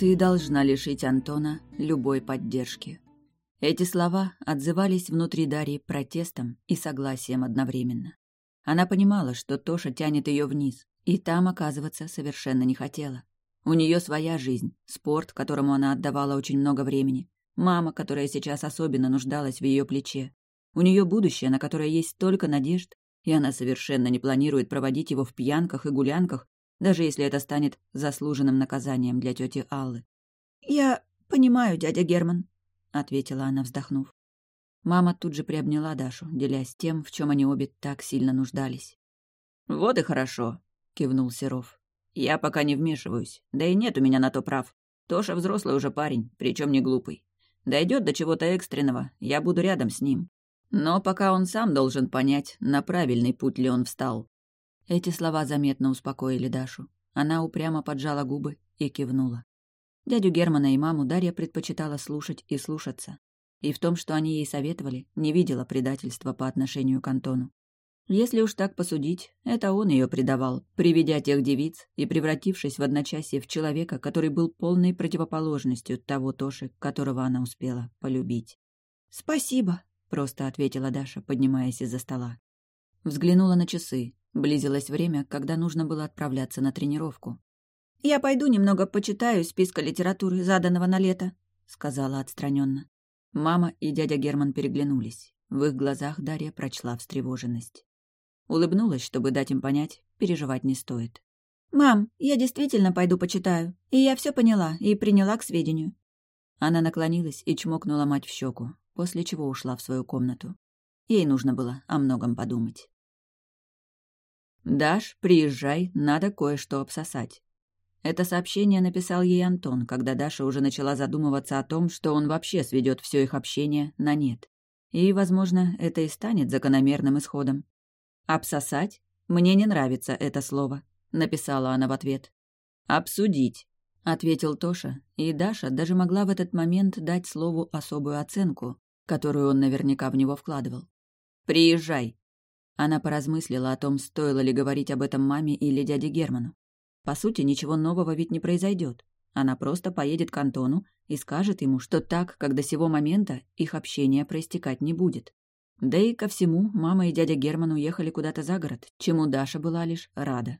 Ты должна лишить Антона любой поддержки. Эти слова отзывались внутри Дарьи протестом и согласием одновременно. Она понимала, что Тоша тянет ее вниз, и там оказываться совершенно не хотела. У нее своя жизнь, спорт, которому она отдавала очень много времени, мама, которая сейчас особенно нуждалась в ее плече. У нее будущее, на которое есть столько надежд, и она совершенно не планирует проводить его в пьянках и гулянках, даже если это станет заслуженным наказанием для тети Аллы. «Я понимаю, дядя Герман», — ответила она, вздохнув. Мама тут же приобняла Дашу, делясь тем, в чем они обе так сильно нуждались. «Вот и хорошо», — кивнул Серов. «Я пока не вмешиваюсь, да и нет у меня на то прав. Тоша взрослый уже парень, причем не глупый. Дойдет до чего-то экстренного, я буду рядом с ним. Но пока он сам должен понять, на правильный путь ли он встал. Эти слова заметно успокоили Дашу. Она упрямо поджала губы и кивнула. Дядю Германа и маму Дарья предпочитала слушать и слушаться. И в том, что они ей советовали, не видела предательства по отношению к Антону. Если уж так посудить, это он ее предавал, приведя тех девиц и превратившись в одночасье в человека, который был полной противоположностью того Тоши, которого она успела полюбить. «Спасибо», — просто ответила Даша, поднимаясь из-за стола. Взглянула на часы. Близилось время, когда нужно было отправляться на тренировку. «Я пойду немного почитаю списка литературы, заданного на лето», — сказала отстраненно. Мама и дядя Герман переглянулись. В их глазах Дарья прочла встревоженность. Улыбнулась, чтобы дать им понять, переживать не стоит. «Мам, я действительно пойду почитаю, и я все поняла и приняла к сведению». Она наклонилась и чмокнула мать в щеку, после чего ушла в свою комнату. Ей нужно было о многом подумать. «Даш, приезжай, надо кое-что обсосать». Это сообщение написал ей Антон, когда Даша уже начала задумываться о том, что он вообще сведет все их общение на нет. И, возможно, это и станет закономерным исходом. «Обсосать? Мне не нравится это слово», — написала она в ответ. «Обсудить», — ответил Тоша, и Даша даже могла в этот момент дать слову особую оценку, которую он наверняка в него вкладывал. «Приезжай», она поразмыслила о том, стоило ли говорить об этом маме или дяде Герману. По сути, ничего нового ведь не произойдет. Она просто поедет к Антону и скажет ему, что так, как до сего момента, их общение проистекать не будет. Да и ко всему, мама и дядя Герман уехали куда-то за город, чему Даша была лишь рада.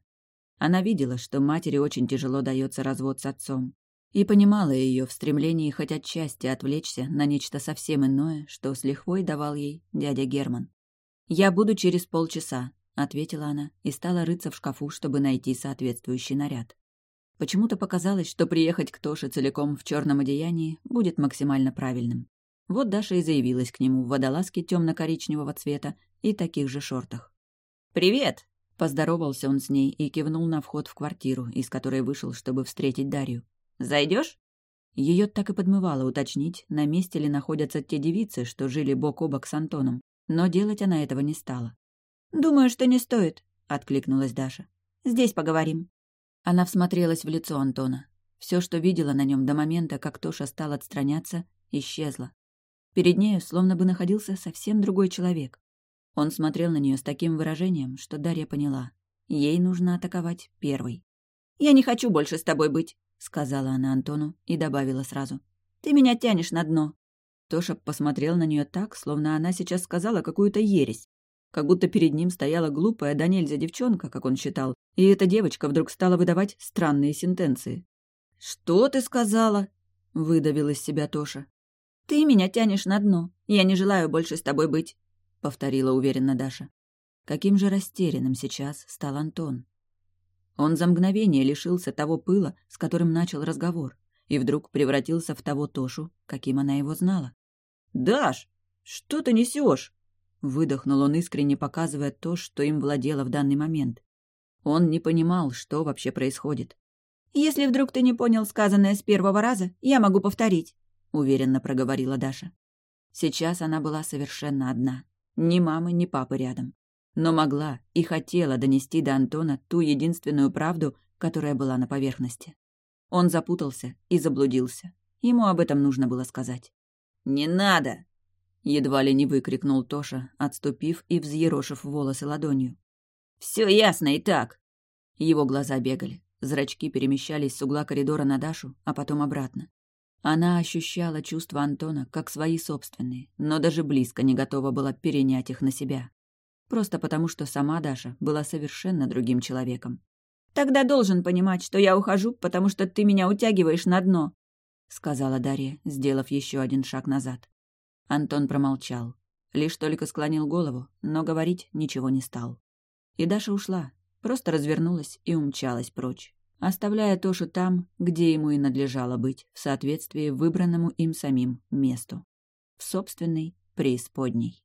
Она видела, что матери очень тяжело дается развод с отцом, и понимала ее в стремлении хоть отчасти отвлечься на нечто совсем иное, что с лихвой давал ей дядя Герман. «Я буду через полчаса», — ответила она и стала рыться в шкафу, чтобы найти соответствующий наряд. Почему-то показалось, что приехать к Тоше целиком в черном одеянии будет максимально правильным. Вот Даша и заявилась к нему в водолазке темно-коричневого цвета и таких же шортах. «Привет!» — поздоровался он с ней и кивнул на вход в квартиру, из которой вышел, чтобы встретить Дарью. «Зайдешь?» Ее так и подмывало уточнить, на месте ли находятся те девицы, что жили бок о бок с Антоном но делать она этого не стала. «Думаю, что не стоит», — откликнулась Даша. «Здесь поговорим». Она всмотрелась в лицо Антона. Все, что видела на нем до момента, как Тоша стал отстраняться, исчезло. Перед нею словно бы находился совсем другой человек. Он смотрел на нее с таким выражением, что Дарья поняла. Ей нужно атаковать первой. «Я не хочу больше с тобой быть», — сказала она Антону и добавила сразу. «Ты меня тянешь на дно». Тоша посмотрел на нее так, словно она сейчас сказала какую-то ересь. Как будто перед ним стояла глупая да нельзя девчонка, как он считал, и эта девочка вдруг стала выдавать странные сентенции. «Что ты сказала?» — выдавил из себя Тоша. «Ты меня тянешь на дно. Я не желаю больше с тобой быть», — повторила уверенно Даша. Каким же растерянным сейчас стал Антон. Он за мгновение лишился того пыла, с которым начал разговор, и вдруг превратился в того Тошу, каким она его знала. «Даш, что ты несешь?» Выдохнул он искренне, показывая то, что им владело в данный момент. Он не понимал, что вообще происходит. «Если вдруг ты не понял сказанное с первого раза, я могу повторить», — уверенно проговорила Даша. Сейчас она была совершенно одна. Ни мамы, ни папы рядом. Но могла и хотела донести до Антона ту единственную правду, которая была на поверхности. Он запутался и заблудился. Ему об этом нужно было сказать. «Не надо!» — едва ли не выкрикнул Тоша, отступив и взъерошив волосы ладонью. «Все ясно и так!» Его глаза бегали. Зрачки перемещались с угла коридора на Дашу, а потом обратно. Она ощущала чувства Антона как свои собственные, но даже близко не готова была перенять их на себя. Просто потому, что сама Даша была совершенно другим человеком. «Тогда должен понимать, что я ухожу, потому что ты меня утягиваешь на дно», — сказала Дарья, сделав еще один шаг назад. Антон промолчал. Лишь только склонил голову, но говорить ничего не стал. И Даша ушла, просто развернулась и умчалась прочь, оставляя Тошу там, где ему и надлежало быть, в соответствии выбранному им самим месту. В собственной преисподней.